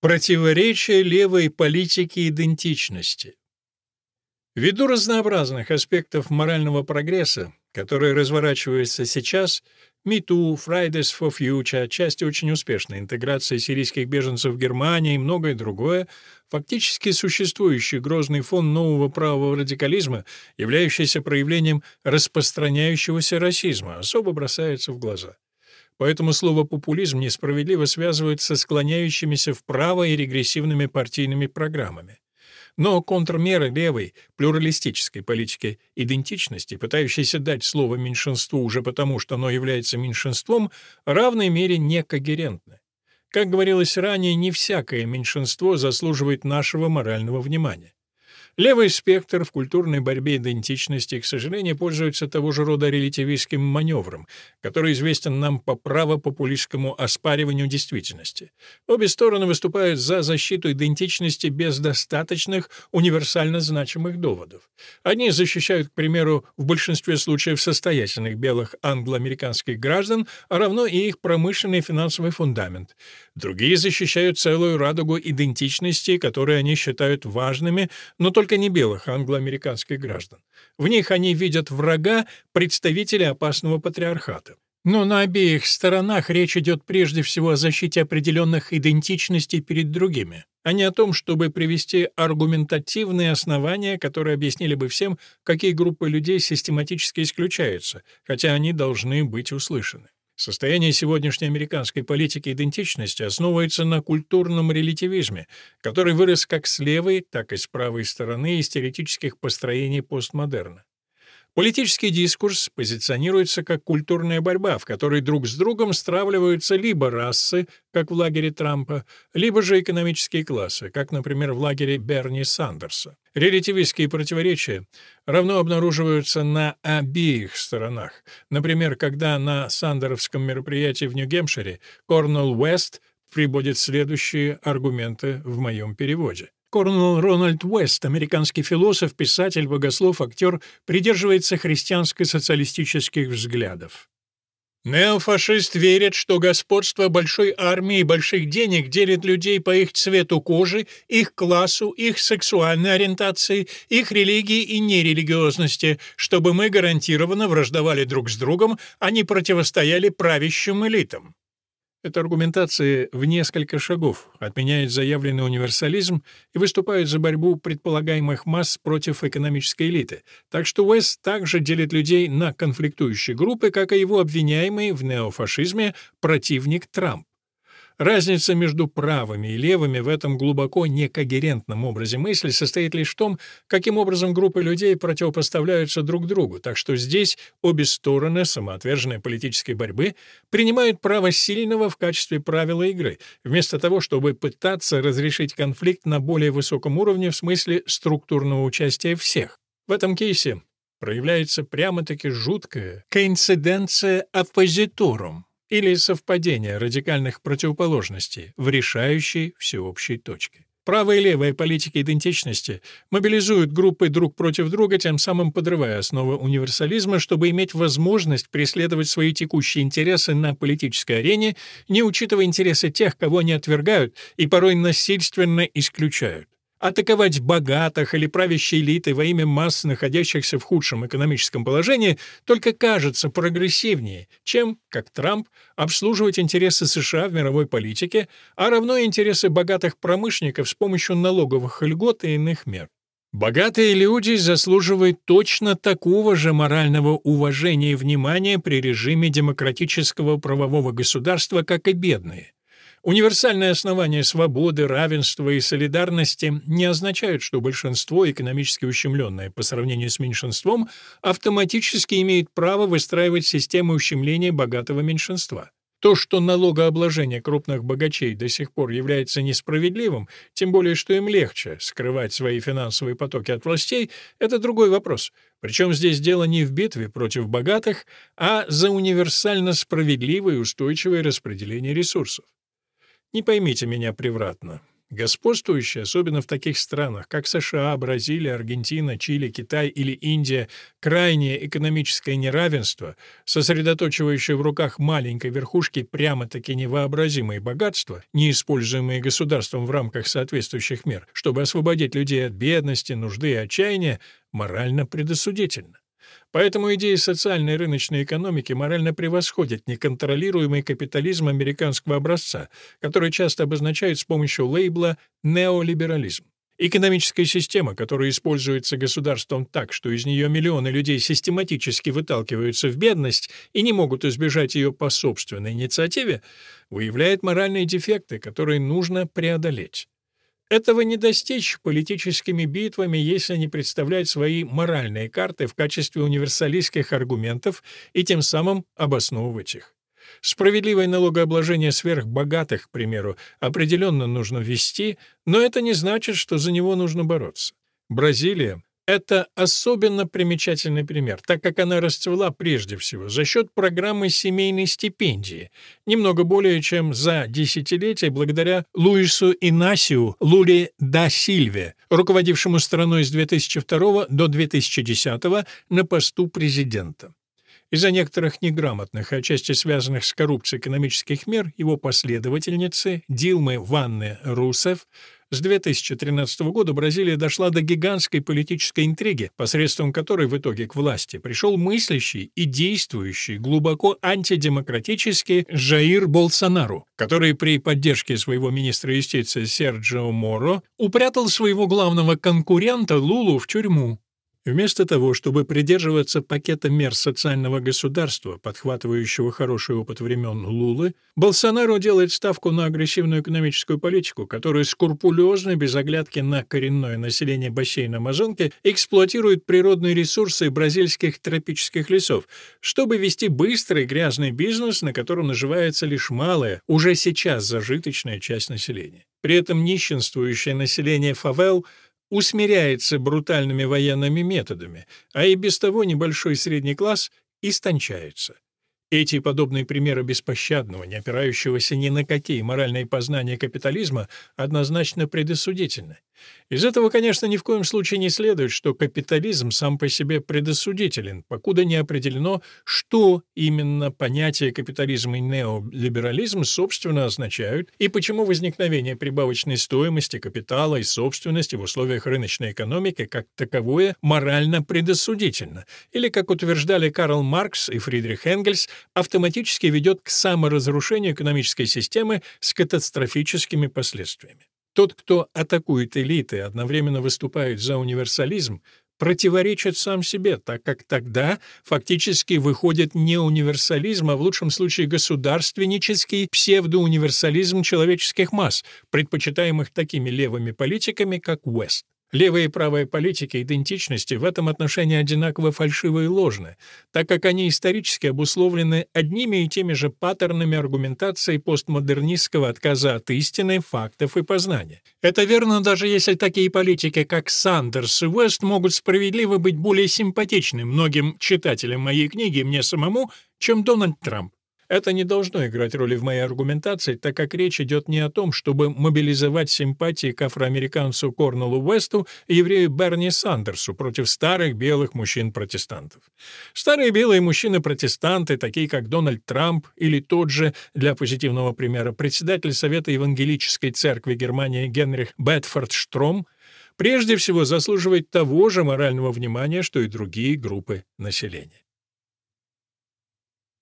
Противоречие левой политики идентичности. Ввиду разнообразных аспектов морального прогресса, который разворачивается сейчас, MeToo, Fridays for Future, отчасти очень успешная интеграция сирийских беженцев в Германии и многое другое, фактически существующий грозный фон нового правого радикализма, являющийся проявлением распространяющегося расизма, особо бросается в глаза. Поэтому слово «популизм» несправедливо связывают со склоняющимися вправо и регрессивными партийными программами. Но контрмеры левой, плюралистической политики идентичности, пытающейся дать слово меньшинству уже потому, что оно является меньшинством, в равной мере некогерентны. Как говорилось ранее, не всякое меньшинство заслуживает нашего морального внимания. Левый спектр в культурной борьбе идентичности, к сожалению, пользуется того же рода релятивистским маневром, который известен нам по правопопулистскому оспариванию действительности. Обе стороны выступают за защиту идентичности без достаточных универсально значимых доводов. Одни защищают, к примеру, в большинстве случаев состоятельных белых англо-американских граждан, а равно и их промышленный финансовый фундамент. Другие защищают целую радугу идентичностей, которые они считают важными, но только не белых англо-американских граждан. В них они видят врага, представителя опасного патриархата. Но на обеих сторонах речь идет прежде всего о защите определенных идентичностей перед другими, а не о том, чтобы привести аргументативные основания, которые объяснили бы всем, какие группы людей систематически исключаются, хотя они должны быть услышаны. Состояние сегодняшней американской политики идентичности основывается на культурном релятивизме, который вырос как с левой, так и с правой стороны из теоретических построений постмодерна. Политический дискурс позиционируется как культурная борьба, в которой друг с другом стравливаются либо расы, как в лагере Трампа, либо же экономические классы, как, например, в лагере Берни Сандерса. Релятивистские противоречия равно обнаруживаются на обеих сторонах. Например, когда на Сандеровском мероприятии в Нью-Гемпшире Корнелл Уэст приводит следующие аргументы в моем переводе. Корнелл Рональд Уэст, американский философ, писатель, богослов, актер, придерживается христианско-социалистических взглядов. Неофашист верит, что господство большой армии и больших денег делит людей по их цвету кожи, их классу, их сексуальной ориентации, их религии и нерелигиозности, чтобы мы гарантированно враждовали друг с другом, а не противостояли правящим элитам. Эта аргументация в несколько шагов отменяет заявленный универсализм и выступает за борьбу предполагаемых масс против экономической элиты, так что Уэст также делит людей на конфликтующие группы, как и его обвиняемый в неофашизме противник Трамп. Разница между правыми и левыми в этом глубоко некогерентном образе мысли состоит лишь в том, каким образом группы людей противопоставляются друг другу, так что здесь обе стороны самоотверженной политической борьбы принимают право сильного в качестве правила игры, вместо того, чтобы пытаться разрешить конфликт на более высоком уровне в смысле структурного участия всех. В этом кейсе проявляется прямо-таки жуткая коинциденция оппозиторум, или совпадение радикальных противоположностей в решающей всеобщей точке. Правая и левая политики идентичности мобилизуют группы друг против друга, тем самым подрывая основы универсализма, чтобы иметь возможность преследовать свои текущие интересы на политической арене, не учитывая интересы тех, кого они отвергают и порой насильственно исключают. Атаковать богатых или правящие элиты во имя масс, находящихся в худшем экономическом положении, только кажется прогрессивнее, чем, как Трамп, обслуживать интересы США в мировой политике, а равно интересы богатых промышленников с помощью налоговых льгот и иных мер. Богатые люди заслуживают точно такого же морального уважения и внимания при режиме демократического правового государства, как и бедные. Универсальные основания свободы, равенства и солидарности не означают, что большинство, экономически ущемленное по сравнению с меньшинством, автоматически имеет право выстраивать систему ущемления богатого меньшинства. То, что налогообложение крупных богачей до сих пор является несправедливым, тем более что им легче скрывать свои финансовые потоки от властей, это другой вопрос. Причем здесь дело не в битве против богатых, а за универсально справедливое и устойчивое распределение ресурсов. Не поймите меня превратно. Господствующее, особенно в таких странах, как США, Бразилия, Аргентина, Чили, Китай или Индия, крайнее экономическое неравенство, сосредоточивающее в руках маленькой верхушки прямо-таки невообразимые богатства, неиспользуемые государством в рамках соответствующих мер, чтобы освободить людей от бедности, нужды и отчаяния, морально предосудительно. Поэтому идеи социальной рыночной экономики морально превосходят неконтролируемый капитализм американского образца, который часто обозначают с помощью лейбла «неолиберализм». Экономическая система, которая используется государством так, что из нее миллионы людей систематически выталкиваются в бедность и не могут избежать ее по собственной инициативе, выявляет моральные дефекты, которые нужно преодолеть. Этого не достичь политическими битвами, если не представлять свои моральные карты в качестве универсалистских аргументов и тем самым обосновывать их. Справедливое налогообложение сверхбогатых, к примеру, определенно нужно ввести, но это не значит, что за него нужно бороться. Бразилия это особенно примечательный пример, так как она расцвела прежде всего за счет программы семейной стипендии, немного более чем за десятилетие благодаря Луису Инасиу Лули да Сильве, руководившему страной с 2002 до 2010 на посту президента. Из-за некоторых неграмотных, отчасти связанных с коррупцией экономических мер, его последовательницы Дилмы Ванны Русев с 2013 года Бразилия дошла до гигантской политической интриги, посредством которой в итоге к власти пришел мыслящий и действующий глубоко антидемократический Жаир Болсонару, который при поддержке своего министра юстиции Серджио Моро упрятал своего главного конкурента Лулу в тюрьму. Вместо того, чтобы придерживаться пакета мер социального государства, подхватывающего хороший опыт времен Лулы, Болсонaro делает ставку на агрессивную экономическую политику, которая скрупулезно, без оглядки на коренное население бассейна Амазонки, эксплуатирует природные ресурсы бразильских тропических лесов, чтобы вести быстрый грязный бизнес, на котором наживается лишь малая, уже сейчас зажиточная часть населения. При этом нищенствующее население фавел – усмиряется брутальными военными методами, а и без того небольшой средний класс истончается. Эти и подобные примеры беспощадного, не опирающегося ни на какие моральные познания капитализма, однозначно предосудительны. Из этого, конечно, ни в коем случае не следует, что капитализм сам по себе предосудителен, покуда не определено, что именно понятия капитализм и неолиберализм собственно означают и почему возникновение прибавочной стоимости капитала и собственности в условиях рыночной экономики как таковое морально предосудительно, или, как утверждали Карл Маркс и Фридрих Энгельс, автоматически ведет к саморазрушению экономической системы с катастрофическими последствиями. Тот, кто атакует элиты одновременно выступает за универсализм, противоречит сам себе, так как тогда фактически выходит не универсализм, а в лучшем случае государственнический псевдоуниверсализм человеческих масс, предпочитаемых такими левыми политиками, как Уэст. Левая и правая политики идентичности в этом отношении одинаково фальшивы и ложны, так как они исторически обусловлены одними и теми же паттернами аргументации постмодернистского отказа от истины, фактов и познания. Это верно даже если такие политики, как Сандерс и Уэст, могут справедливо быть более симпатичны многим читателям моей книги мне самому, чем Дональд Трамп. Это не должно играть роли в моей аргументации, так как речь идет не о том, чтобы мобилизовать симпатии к афроамериканцу Корнелу Уэсту и еврею Берни Сандерсу против старых белых мужчин-протестантов. Старые белые мужчины-протестанты, такие как Дональд Трамп или тот же, для позитивного примера, председатель Совета Евангелической Церкви Германии Генрих Бетфорд Штром, прежде всего заслуживает того же морального внимания, что и другие группы населения.